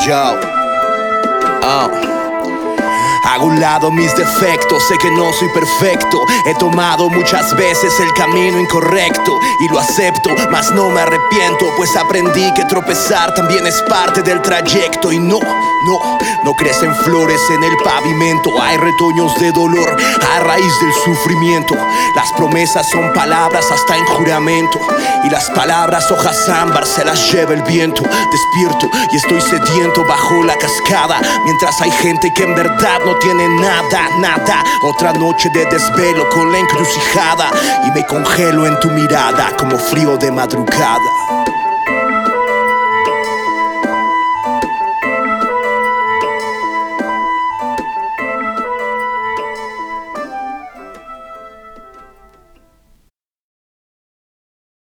Joe. Oh. Hago un lado mis defectos, sé que no soy perfecto. He tomado muchas veces el camino incorrecto y lo acepto, mas no me arrepiento, pues aprendí que tropezar también es parte del trayecto. Y no, no, no crecen flores en el pavimento, hay retoños de dolor a raíz del sufrimiento. Las promesas son palabras hasta en juramento, y las palabras hojas ámbar se las lleva el viento. Despierto y estoy sediento bajo la cascada, mientras hay gente que en verdad no tiene nada, nada. Otra noche de desvelo con la encrucijada y me congelo en tu mirada como frío de madrugada.